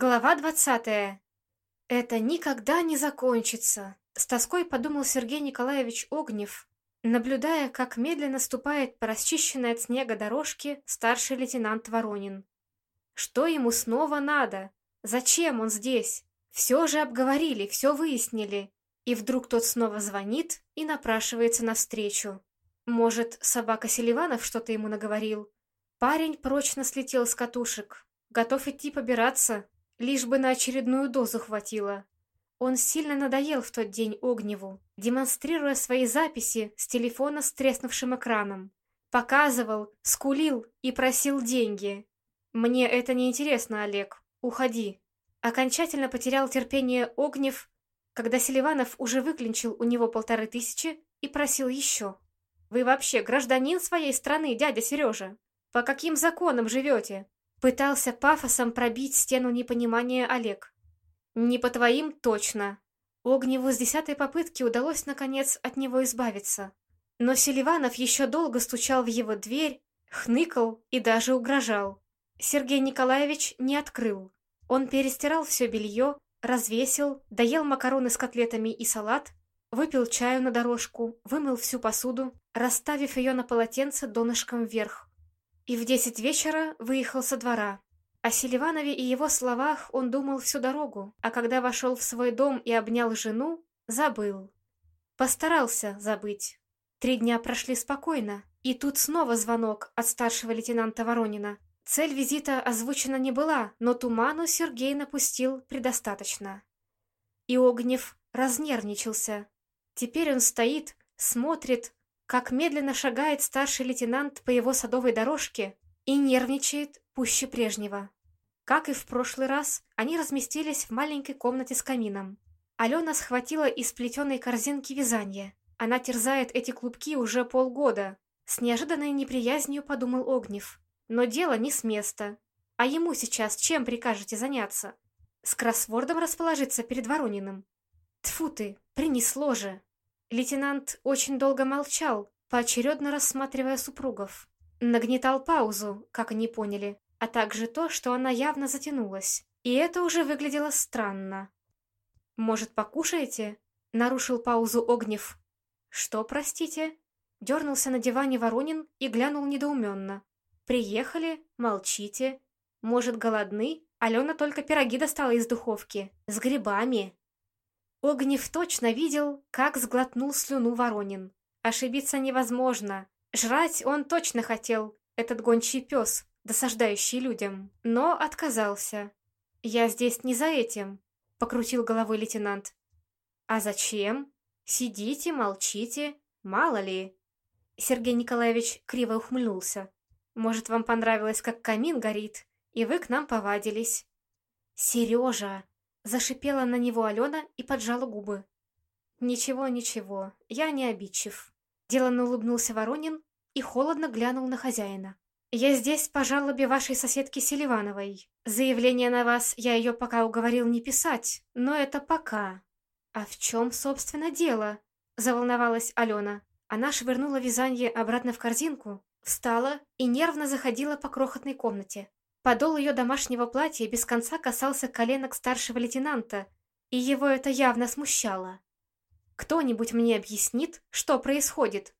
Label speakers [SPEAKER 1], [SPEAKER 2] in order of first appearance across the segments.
[SPEAKER 1] Глава двадцатая. Это никогда не закончится, с тоской подумал Сергей Николаевич Огнев, наблюдая, как медленно ступает по расчищенной от снега дорожке старший лейтенант Воронин. Что ему снова надо? Зачем он здесь? Все же обговорили, все выяснили. И вдруг тот снова звонит и напрашивается навстречу. Может, собака Селиванов что-то ему наговорил? Парень прочно слетел с катушек, готов идти побираться, Лишь бы на очередную дозу хватило. Он сильно надоел в тот день Огневу, демонстрируя свои записи с телефона с треснувшим экраном. Показывал, скулил и просил деньги. «Мне это не интересно, Олег. Уходи». Окончательно потерял терпение Огнев, когда Селиванов уже выклинчил у него полторы тысячи и просил еще. «Вы вообще гражданин своей страны, дядя Сережа? По каким законам живете? Пытался пафосом пробить стену непонимания Олег. «Не по твоим точно». Огневу с десятой попытки удалось, наконец, от него избавиться. Но Селиванов еще долго стучал в его дверь, хныкал и даже угрожал. Сергей Николаевич не открыл. Он перестирал все белье, развесил, доел макароны с котлетами и салат, выпил чаю на дорожку, вымыл всю посуду, расставив ее на полотенце донышком вверх и в десять вечера выехал со двора. О Селиванове и его словах он думал всю дорогу, а когда вошел в свой дом и обнял жену, забыл. Постарался забыть. Три дня прошли спокойно, и тут снова звонок от старшего лейтенанта Воронина. Цель визита озвучена не была, но туману Сергей напустил предостаточно. И Огнев разнервничался. Теперь он стоит, смотрит, как медленно шагает старший лейтенант по его садовой дорожке и нервничает пуще прежнего. Как и в прошлый раз, они разместились в маленькой комнате с камином. Алена схватила из плетеной корзинки вязание. Она терзает эти клубки уже полгода. С неожиданной неприязнью подумал Огнев. Но дело не с места. А ему сейчас чем прикажете заняться? С кроссвордом расположиться перед Ворониным? Тфу ты, принесло же. Лейтенант очень долго молчал, поочередно рассматривая супругов. Нагнетал паузу, как они поняли, а также то, что она явно затянулась. И это уже выглядело странно. «Может, покушаете?» — нарушил паузу Огнев. «Что, простите?» Дернулся на диване Воронин и глянул недоуменно. «Приехали? Молчите. Может, голодны? Алена только пироги достала из духовки. С грибами. Огнев точно видел, как сглотнул слюну Воронин. Ошибиться невозможно. Жрать он точно хотел, этот гончий пес, досаждающий людям, но отказался. «Я здесь не за этим», — покрутил головой лейтенант. «А зачем? Сидите, молчите, мало ли». Сергей Николаевич криво ухмыльнулся. «Может, вам понравилось, как камин горит, и вы к нам повадились?» «Сережа!» Зашипела на него Алена и поджала губы. «Ничего, ничего, я не обидчив». Деланно улыбнулся Воронин и холодно глянул на хозяина. «Я здесь по жалобе вашей соседки Селивановой. Заявление на вас я ее пока уговорил не писать, но это пока». «А в чем, собственно, дело?» – заволновалась Алена. Она швырнула вязание обратно в корзинку, встала и нервно заходила по крохотной комнате. Подол ее домашнего платья без конца касался коленок старшего лейтенанта, и его это явно смущало. «Кто-нибудь мне объяснит, что происходит?»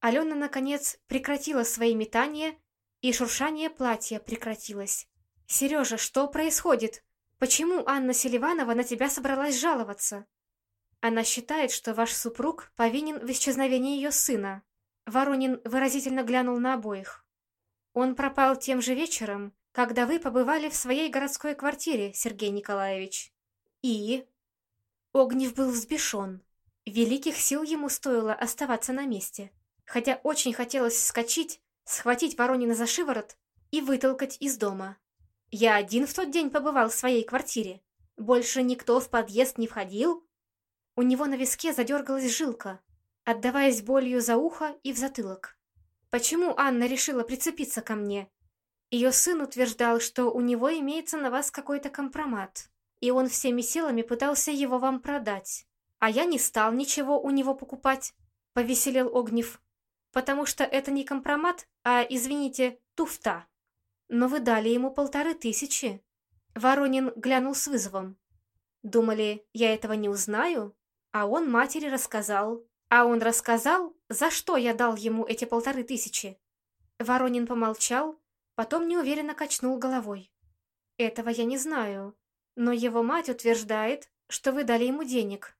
[SPEAKER 1] Алена, наконец, прекратила свои метания, и шуршание платья прекратилось. «Сережа, что происходит? Почему Анна Селиванова на тебя собралась жаловаться?» Она считает, что ваш супруг повинен в исчезновении ее сына. Воронин выразительно глянул на обоих. Он пропал тем же вечером, когда вы побывали в своей городской квартире, Сергей Николаевич. И... Огнев был взбешен. Великих сил ему стоило оставаться на месте. Хотя очень хотелось вскочить, схватить Воронина за шиворот и вытолкать из дома. Я один в тот день побывал в своей квартире. Больше никто в подъезд не входил. У него на виске задергалась жилка, отдаваясь болью за ухо и в затылок. Почему Анна решила прицепиться ко мне ее сын утверждал, что у него имеется на вас какой-то компромат, и он всеми силами пытался его вам продать. А я не стал ничего у него покупать, — повеселел Огнев, потому что это не компромат, а, извините, туфта. Но вы дали ему полторы тысячи. Воронин глянул с вызовом. Думали, я этого не узнаю? А он матери рассказал. А он рассказал, за что я дал ему эти полторы тысячи. Воронин помолчал, потом неуверенно качнул головой. Этого я не знаю, но его мать утверждает, что вы дали ему денег.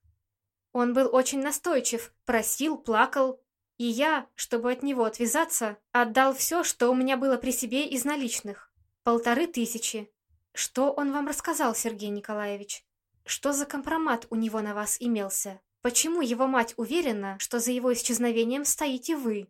[SPEAKER 1] Он был очень настойчив, просил, плакал, и я, чтобы от него отвязаться, отдал все, что у меня было при себе из наличных. Полторы тысячи. Что он вам рассказал, Сергей Николаевич? Что за компромат у него на вас имелся? Почему его мать уверена, что за его исчезновением стоите вы?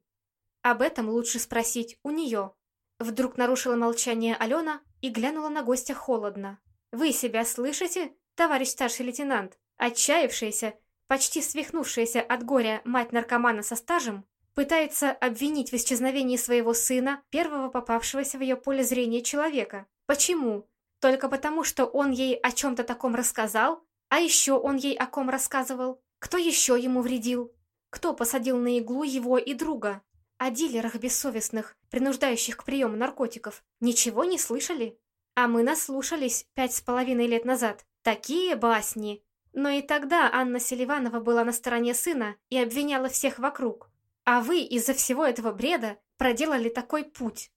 [SPEAKER 1] Об этом лучше спросить у нее. Вдруг нарушила молчание Алена и глянула на гостя холодно. «Вы себя слышите, товарищ старший лейтенант? Отчаявшаяся, почти свихнувшаяся от горя мать наркомана со стажем, пытается обвинить в исчезновении своего сына, первого попавшегося в ее поле зрения человека. Почему? Только потому, что он ей о чем-то таком рассказал? А еще он ей о ком рассказывал? Кто еще ему вредил? Кто посадил на иглу его и друга? О дилерах бессовестных, принуждающих к приему наркотиков, ничего не слышали? А мы наслушались пять с половиной лет назад. Такие басни! Но и тогда Анна Селиванова была на стороне сына и обвиняла всех вокруг. А вы из-за всего этого бреда проделали такой путь.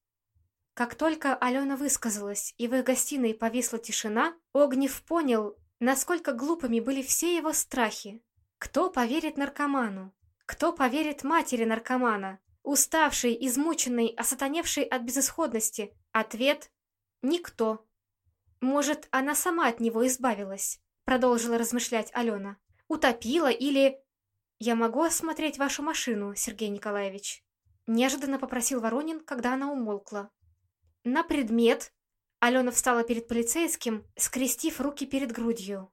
[SPEAKER 1] Как только Алена высказалась, и в их гостиной повисла тишина, Огнев понял, насколько глупыми были все его страхи. Кто поверит наркоману? Кто поверит матери наркомана? Уставший, измученный, осатаневший от безысходности. Ответ – никто. Может, она сама от него избавилась, продолжила размышлять Алена. Утопила или... Я могу осмотреть вашу машину, Сергей Николаевич? Неожиданно попросил Воронин, когда она умолкла. На предмет... Алена встала перед полицейским, скрестив руки перед грудью.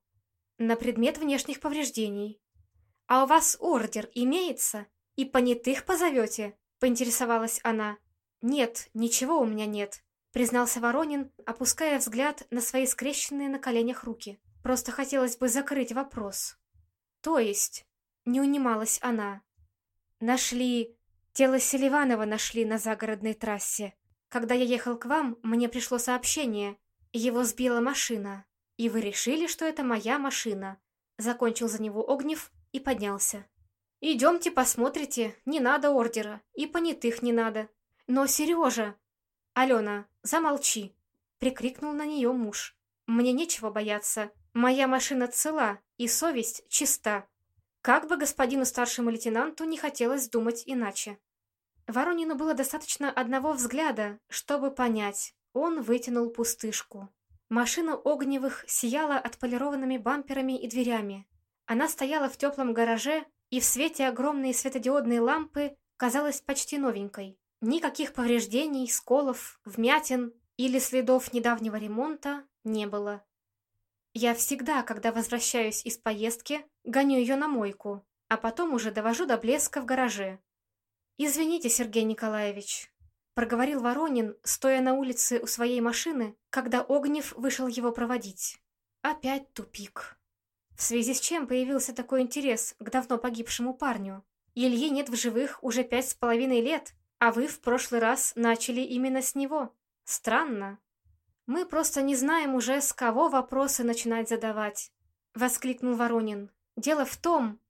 [SPEAKER 1] На предмет внешних повреждений. «А у вас ордер имеется? И понятых позовете?» Поинтересовалась она. «Нет, ничего у меня нет», признался Воронин, опуская взгляд на свои скрещенные на коленях руки. «Просто хотелось бы закрыть вопрос». «То есть?» Не унималась она. «Нашли... Тело Селиванова нашли на загородной трассе. Когда я ехал к вам, мне пришло сообщение. Его сбила машина. И вы решили, что это моя машина». Закончил за него Огнев и поднялся. «Идемте посмотрите, не надо ордера, и понятых не надо. Но, Сережа...» «Алена, замолчи!» — прикрикнул на нее муж. «Мне нечего бояться. Моя машина цела, и совесть чиста. Как бы господину старшему лейтенанту не хотелось думать иначе». Воронину было достаточно одного взгляда, чтобы понять. Он вытянул пустышку. Машина Огневых сияла отполированными бамперами и дверями. Она стояла в теплом гараже, и в свете огромной светодиодной лампы казалась почти новенькой. Никаких повреждений, сколов, вмятин или следов недавнего ремонта не было. Я всегда, когда возвращаюсь из поездки, гоню ее на мойку, а потом уже довожу до блеска в гараже. «Извините, Сергей Николаевич», — проговорил Воронин, стоя на улице у своей машины, когда Огнев вышел его проводить. Опять тупик. В связи с чем появился такой интерес к давно погибшему парню? Ильи нет в живых уже пять с половиной лет, а вы в прошлый раз начали именно с него. Странно. Мы просто не знаем уже, с кого вопросы начинать задавать. Воскликнул Воронин. Дело в том...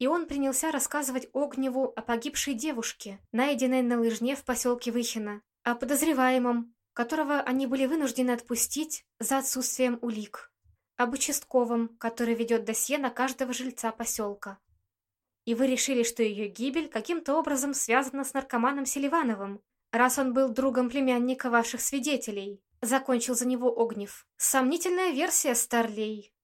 [SPEAKER 1] И он принялся рассказывать Огневу о погибшей девушке, найденной на лыжне в поселке Выхино, о подозреваемом, которого они были вынуждены отпустить за отсутствием улик об участковом, который ведет досье на каждого жильца поселка. И вы решили, что ее гибель каким-то образом связана с наркоманом Селивановым, раз он был другом племянника ваших свидетелей. Закончил за него Огнев. Сомнительная версия, Старлей.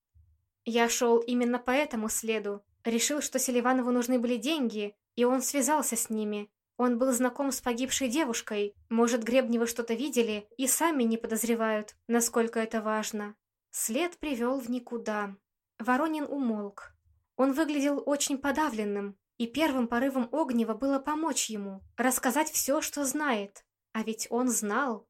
[SPEAKER 1] Я шел именно по этому следу. Решил, что Селиванову нужны были деньги, и он связался с ними. Он был знаком с погибшей девушкой. Может, Гребневы что-то видели и сами не подозревают, насколько это важно. След привел в никуда. Воронин умолк. Он выглядел очень подавленным, и первым порывом Огнева было помочь ему, рассказать все, что знает. А ведь он знал.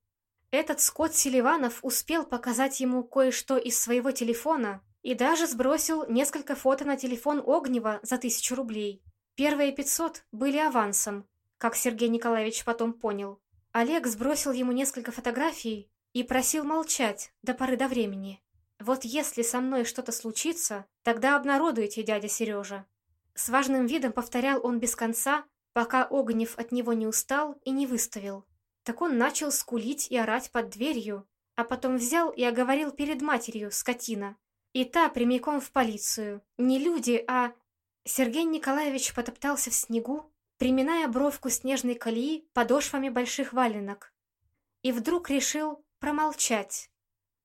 [SPEAKER 1] Этот Скотт Селиванов успел показать ему кое-что из своего телефона и даже сбросил несколько фото на телефон Огнева за тысячу рублей. Первые пятьсот были авансом, как Сергей Николаевич потом понял. Олег сбросил ему несколько фотографий, и просил молчать до поры до времени. Вот если со мной что-то случится, тогда обнародуйте, дядя Сережа. С важным видом повторял он без конца, пока Огнев от него не устал и не выставил. Так он начал скулить и орать под дверью, а потом взял и оговорил перед матерью, скотина. И та прямиком в полицию. Не люди, а... Сергей Николаевич потоптался в снегу, приминая бровку снежной колеи подошвами больших валенок. И вдруг решил промолчать.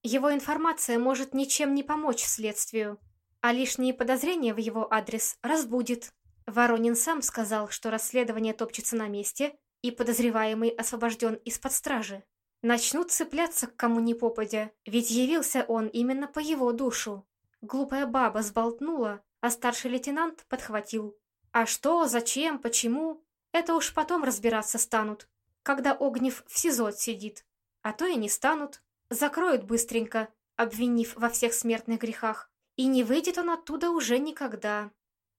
[SPEAKER 1] Его информация может ничем не помочь следствию, а лишние подозрения в его адрес разбудит. Воронин сам сказал, что расследование топчется на месте, и подозреваемый освобожден из-под стражи. Начнут цепляться к кому ни попадя, ведь явился он именно по его душу. Глупая баба сболтнула, а старший лейтенант подхватил. А что, зачем, почему? Это уж потом разбираться станут, когда Огнев в СИЗО сидит. А то и не станут. Закроют быстренько, обвинив во всех смертных грехах. И не выйдет он оттуда уже никогда.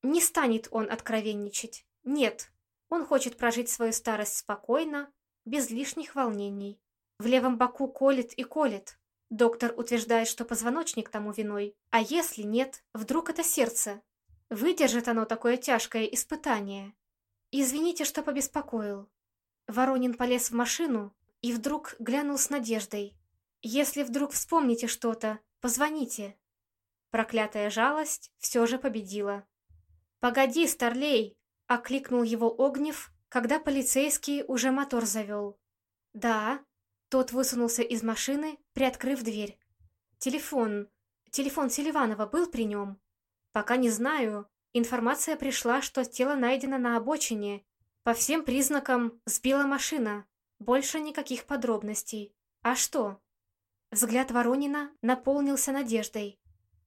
[SPEAKER 1] Не станет он откровенничать. Нет, он хочет прожить свою старость спокойно, без лишних волнений. В левом боку колет и колет. Доктор утверждает, что позвоночник тому виной. А если нет, вдруг это сердце? Выдержит оно такое тяжкое испытание? Извините, что побеспокоил. Воронин полез в машину и вдруг глянул с надеждой. Если вдруг вспомните что-то, позвоните. Проклятая жалость все же победила. «Погоди, Старлей!» — окликнул его Огнев, когда полицейский уже мотор завел. «Да». Тот высунулся из машины, приоткрыв дверь. «Телефон. Телефон Селиванова был при нем?» «Пока не знаю. Информация пришла, что тело найдено на обочине. По всем признакам сбила машина. Больше никаких подробностей. А что?» Взгляд Воронина наполнился надеждой.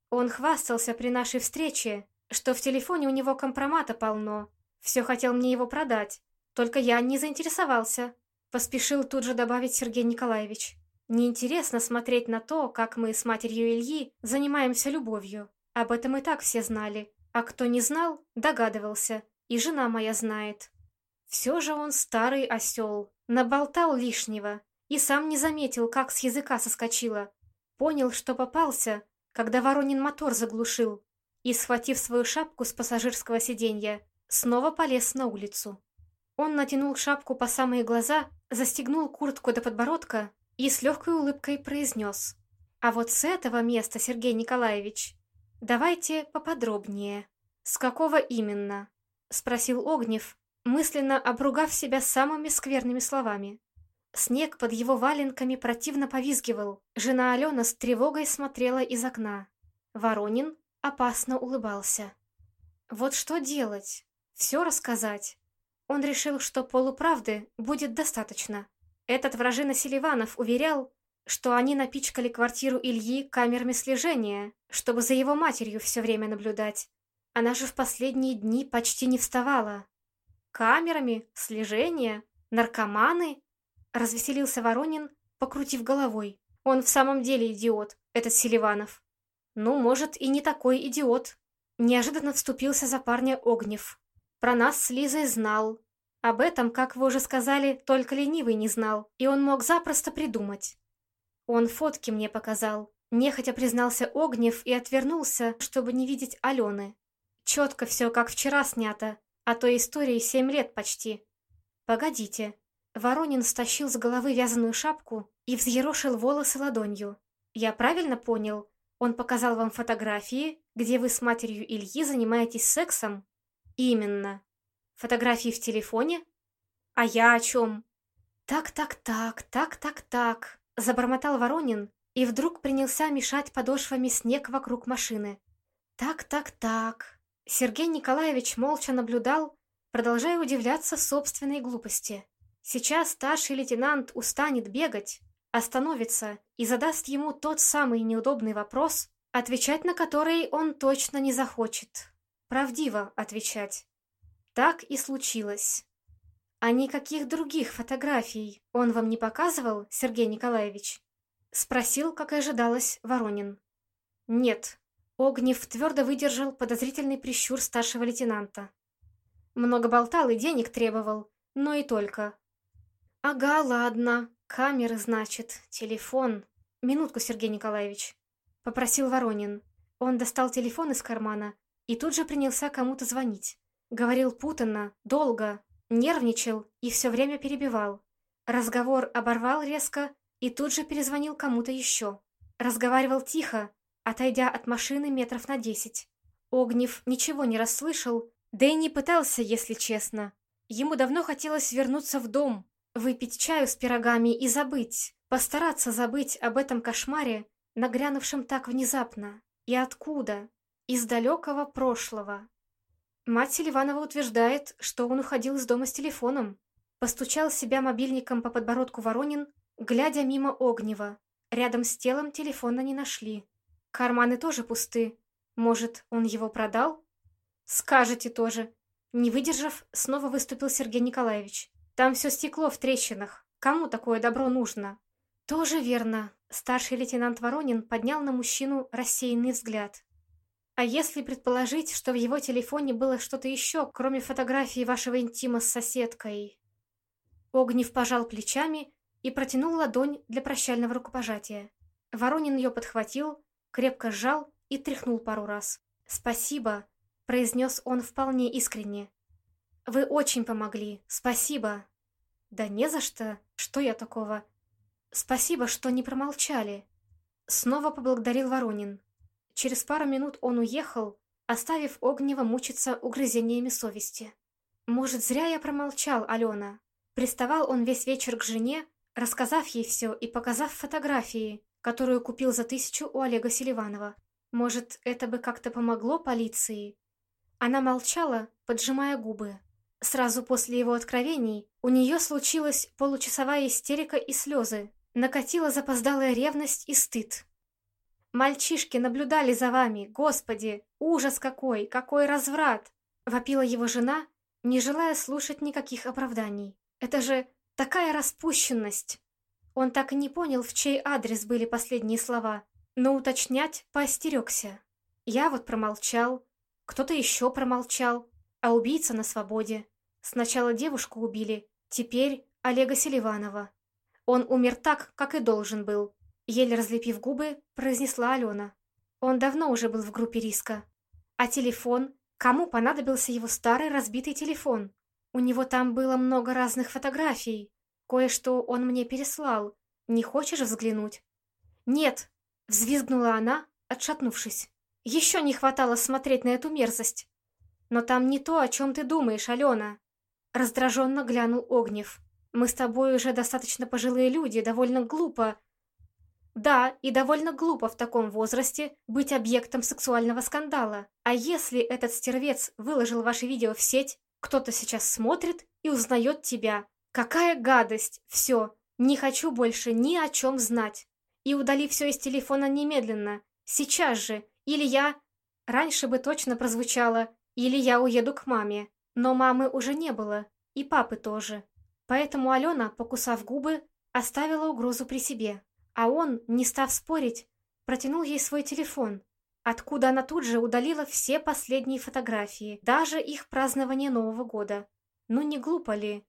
[SPEAKER 1] Он хвастался при нашей встрече, что в телефоне у него компромата полно. Все хотел мне его продать. Только я не заинтересовался. Поспешил тут же добавить Сергей Николаевич. Неинтересно смотреть на то, как мы с матерью Ильи занимаемся любовью. Об этом и так все знали. А кто не знал, догадывался. И жена моя знает. Все же он старый осел. Наболтал лишнего. И сам не заметил, как с языка соскочило. Понял, что попался, когда Воронин мотор заглушил и, схватив свою шапку с пассажирского сиденья, снова полез на улицу. Он натянул шапку по самые глаза, застегнул куртку до подбородка и с легкой улыбкой произнес. «А вот с этого места, Сергей Николаевич, давайте поподробнее». «С какого именно?» — спросил Огнев, мысленно обругав себя самыми скверными словами. Снег под его валенками противно повизгивал. Жена Алена с тревогой смотрела из окна. Воронин опасно улыбался. Вот что делать? Все рассказать? Он решил, что полуправды будет достаточно. Этот вражина Селиванов уверял, что они напичкали квартиру Ильи камерами слежения, чтобы за его матерью все время наблюдать. Она же в последние дни почти не вставала. Камерами? Слежения? Наркоманы? Развеселился Воронин, покрутив головой. Он в самом деле идиот, этот Селиванов. Ну, может, и не такой идиот. Неожиданно вступился за парня Огнев. Про нас с Лизой знал. Об этом, как вы уже сказали, только ленивый не знал, и он мог запросто придумать. Он фотки мне показал. Нехотя признался Огнев и отвернулся, чтобы не видеть Алены. Четко все, как вчера снято, а то истории семь лет почти. Погодите, Воронин стащил с головы вязаную шапку и взъерошил волосы ладонью. «Я правильно понял? Он показал вам фотографии, где вы с матерью Ильи занимаетесь сексом?» «Именно. Фотографии в телефоне? А я о чем?» «Так-так-так, так-так-так», — забормотал Воронин и вдруг принялся мешать подошвами снег вокруг машины. «Так-так-так». Сергей Николаевич молча наблюдал, продолжая удивляться собственной глупости. Сейчас старший лейтенант устанет бегать, остановится и задаст ему тот самый неудобный вопрос, отвечать на который он точно не захочет. Правдиво отвечать. Так и случилось. А никаких других фотографий он вам не показывал, Сергей Николаевич? Спросил, как и ожидалось, Воронин. Нет. Огнев твердо выдержал подозрительный прищур старшего лейтенанта. Много болтал и денег требовал, но и только. «Ага, ладно», Камеры, значит, телефон. Минутку, Сергей Николаевич. Попросил Воронин. Он достал телефон из кармана и тут же принялся кому-то звонить. Говорил путанно, долго, нервничал и все время перебивал. Разговор оборвал резко и тут же перезвонил кому-то еще. Разговаривал тихо, отойдя от машины метров на десять. Огнев ничего не расслышал, да и не пытался, если честно. Ему давно хотелось вернуться в дом, выпить чаю с пирогами и забыть, постараться забыть об этом кошмаре, нагрянувшем так внезапно. И откуда? Из далекого прошлого. Мать Селиванова утверждает, что он уходил из дома с телефоном. Постучал себя мобильником по подбородку Воронин, глядя мимо Огнева. Рядом с телом телефона не нашли. Карманы тоже пусты. Может, он его продал? Скажете тоже. Не выдержав, снова выступил Сергей Николаевич. Там все стекло в трещинах. Кому такое добро нужно? Тоже верно. Старший лейтенант Воронин поднял на мужчину рассеянный взгляд. А если предположить, что в его телефоне было что-то еще, кроме фотографии вашего интима с соседкой? Огнев пожал плечами и протянул ладонь для прощального рукопожатия. Воронин ее подхватил, крепко сжал и тряхнул пару раз. «Спасибо», — произнес он вполне искренне. «Вы очень помогли. Спасибо». «Да не за что. Что я такого?» «Спасибо, что не промолчали». Снова поблагодарил Воронин. Через пару минут он уехал, оставив Огнева мучиться угрызениями совести. «Может, зря я промолчал, Алена?» Приставал он весь вечер к жене, рассказав ей все и показав фотографии, которую купил за тысячу у Олега Селиванова. Может, это бы как-то помогло полиции? Она молчала, поджимая губы. Сразу после его откровений у нее случилась получасовая истерика и слезы. Накатила запоздалая ревность и стыд. Мальчишки наблюдали за вами, господи! Ужас какой! Какой разврат!» Вопила его жена, не желая слушать никаких оправданий. «Это же такая распущенность!» Он так и не понял, в чей адрес были последние слова, но уточнять поостерегся. Я вот промолчал, кто-то еще промолчал, а убийца на свободе. Сначала девушку убили, теперь Олега Селиванова. Он умер так, как и должен был, Еле разлепив губы, произнесла Алена. Он давно уже был в группе риска. А телефон? Кому понадобился его старый разбитый телефон? У него там было много разных фотографий. Кое-что он мне переслал. Не хочешь взглянуть? Нет, взвизгнула она, отшатнувшись. Еще не хватало смотреть на эту мерзость. Но там не то, о чем ты думаешь, Алена. Раздраженно глянул Огнев. Мы с тобой уже достаточно пожилые люди, довольно глупо да, и довольно глупо в таком возрасте быть объектом сексуального скандала. А если этот стервец выложил ваше видео в сеть, кто-то сейчас смотрит и узнает тебя. Какая гадость! Все, не хочу больше ни о чем знать. И удали все из телефона немедленно. Сейчас же. Или я... Раньше бы точно прозвучало. Или я уеду к маме. Но мамы уже не было. И папы тоже. Поэтому Алена, покусав губы, оставила угрозу при себе. А он, не став спорить, протянул ей свой телефон, откуда она тут же удалила все последние фотографии, даже их празднование Нового года. Ну не глупо ли?